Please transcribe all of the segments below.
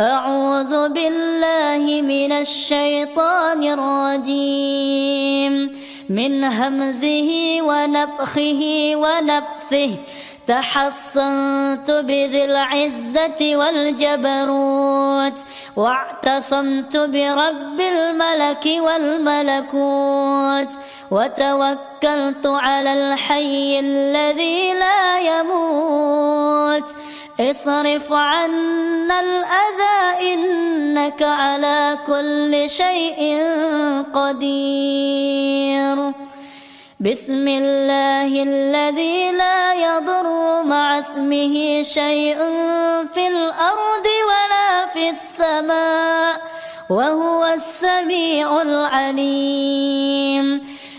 أعوذ بالله من الشيطان الرجيم. من همزه ونفخه ونفثه. تحصنت بذي العزة والجبروت. واعتصمت برب الملك والملكوت. وتوكلت على الحي الذي لا يموت. اصرف عنا الأذى إنك على كل شيء قدير. بسم الله الذي لا يضر مع اسمه شيء في الأرض ولا في السماء وهو السميع العليم.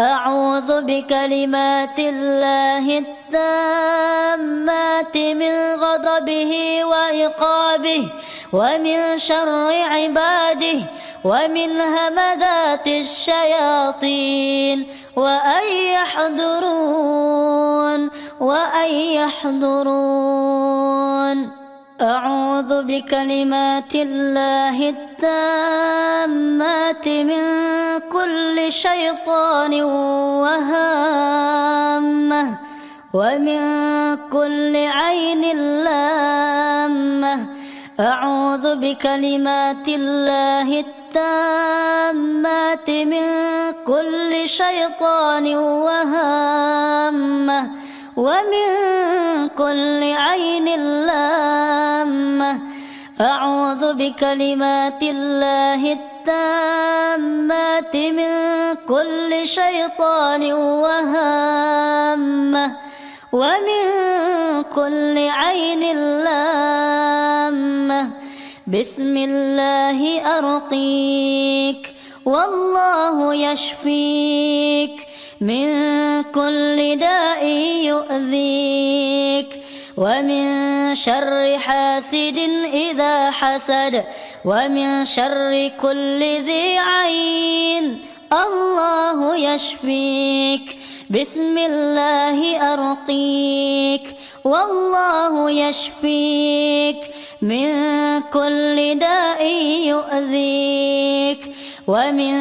أعوذ بكلمات الله التامات من غضبه وعقابه ومن شر عباده ومن همذات الشياطين وأن يحضرون وأن يحضرون أعوذ بكلمات الله التامات من كل شيطان وهامة ومن كل عين لامة. أعوذ بكلمات الله التامات من كل شيطان وهامة ومن كل عين لامة. أعوذ بكلمات الله التامات من كل شيطان وهامة. ومن كل عين لامة. بسم الله أرقيك والله يشفيك. من كل داء يؤذيك ومن شر حاسد إذا حسد ومن شر كل ذي عين الله يشفيك. بسم الله أرقيك والله يشفيك. من كل داء يؤذيك ومن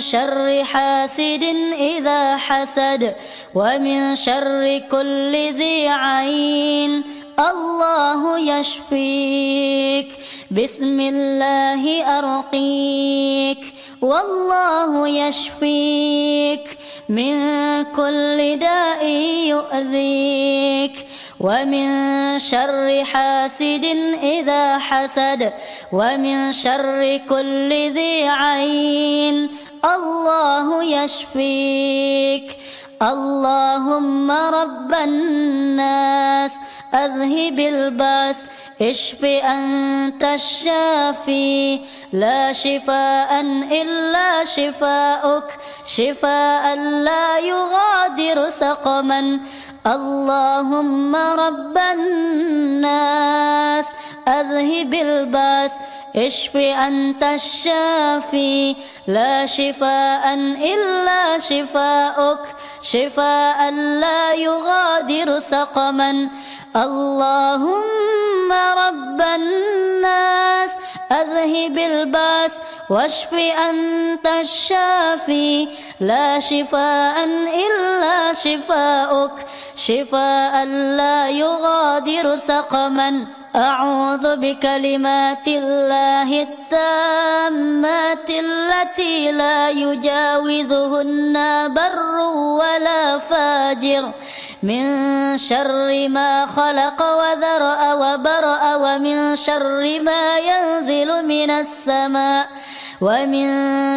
شر حاسد إذا حسد ومن شر كل ذي عين الله يشفيك. بسم الله أرقيك والله يشفيك. من كل داء يؤذيك. ومن شر حاسد إذا حسد ومن شر كل ذي عين الله يشفيك. اللهم رب الناس أذهب الباس اشف أنت الشافي. لا شفاء إلا شفاءك شفاء لا يغادر سقما. اللهم رب الناس أذهب الباس إشف أنت الشافي لا شفاء إلا شفاءك شفاء لا يغادر سقما. اللهم رب الناس أذهب الباس. واشف أنت الشافي لا شفاء إلا شفاءك شفاء لا يغادر سقما. أعوذ بكلمات الله التامات التي لا يجاوزهن بر ولا فاجر. من شر ما خلق وذرأ وبرأ ومن شر ما ينزل من السماء. ومن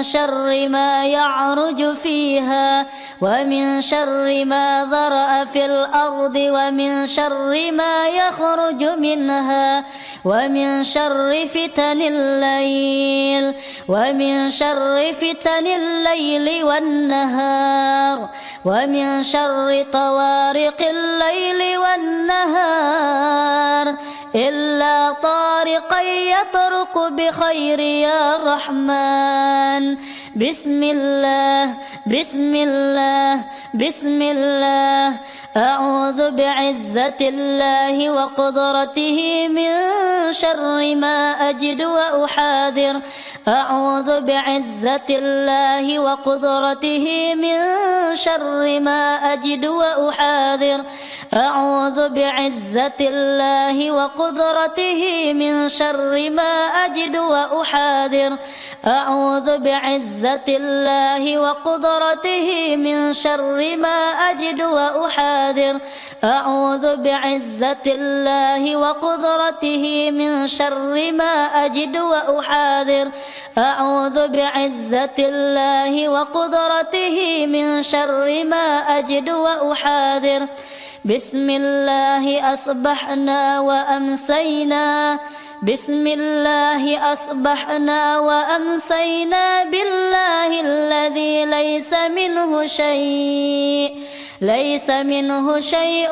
شر ما يعرج فيها ومن شر ما ذرأ في الأرض ومن شر ما يخرج منها. ومن شر فتن الليل ومن شر فتن الليل والنهار ومن شر طوارق الليل والنهار. إلا طارقا يطرق بخير يا رحمن. بسم الله بسم الله بسم الله. أعوذ بعزة الله وقدرته من شر ما أجد وأحاذر. أعوذ بعزة الله وقدرته من شر ما أجد وأحاذر. أعوذ بعزة الله وقدرته من شر ما أجد وأحاذر. أعوذ بعزة الله وقدرته من شر ما أجد وأحاذر. أعوذ بعزة الله وقدرته من شر ما أجد وأحاذر. أعوذ بعزة الله وقدرته من شر ما أجد وأحاذر. بسم الله أصبحنا وأمسينا. بسم الله أصبحنا وأمسينا بالله الذي ليس منه شيء. ليس منه شيء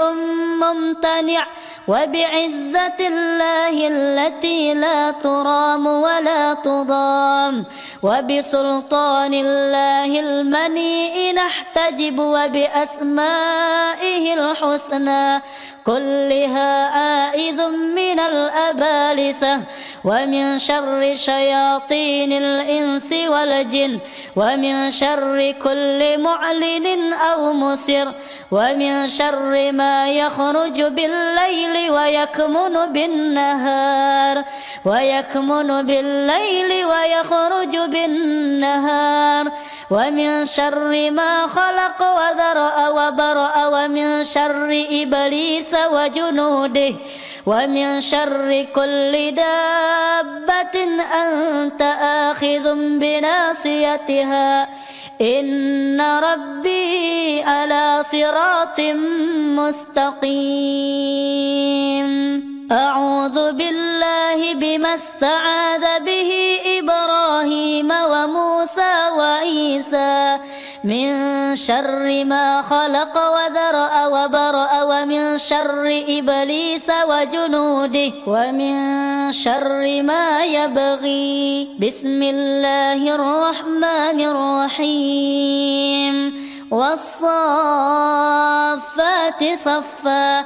ممتنع وبعزة الله التي لا ترام ولا تضام وبسلطان الله المنيء نحتجب وبأسمائه الحسنى كلها آئذ من الأبالسة. ومن شر شياطين الإنس والجن ومن شر كل معلن أو مسر ومن شر ما يخرج بالليل ويكمن بالنهار ويكمن بالليل ويخرج بالنهار ومن شر ما خلق وذرأ وبرأ ومن شر إبليس وجنوده ومن شر كل دابة أنت آخذ بناصيتها. إن ربي على صراط مستقيم. أعوذ بالله بما استعاذ به إبراهيم وموسى وعيسى. من شر ما خلق وذرأ وبرأ ومن شر إبليس وجنوده ومن شر ما يبغي. بسم الله الرحمن الرحيم. والصافات صفا.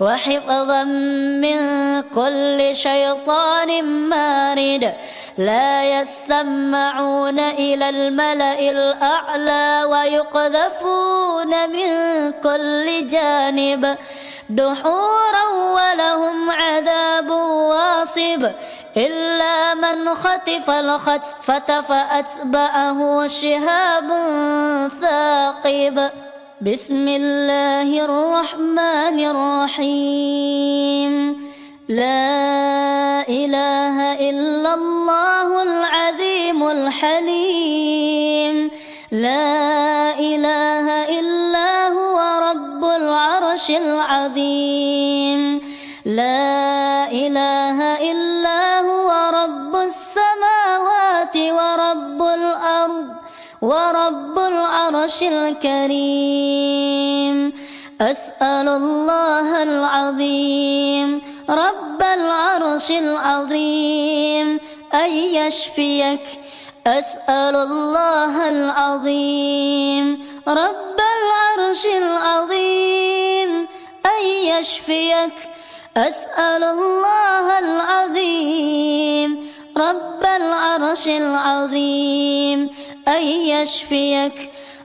وحفظا من كل شيطان مارد لا يسمعون إلى الملأ الأعلى ويقذفون من كل جانب دحورا ولهم عذاب واصب إلا من خطف الخطفة فأتبعه شهاب ثاقب. بسم الله الرحمن الرحيم. لا إله إلا الله العظيم الحليم. لا إله إلا هو رب العرش العظيم. لا العرش الكريم. أسأل الله العظيم. رب العرش العظيم. أن يشفيك. أسأل الله العظيم. رب العرش العظيم. أن يشفيك. أسأل الله العظيم. رب العرش العظيم. أن يشفيك.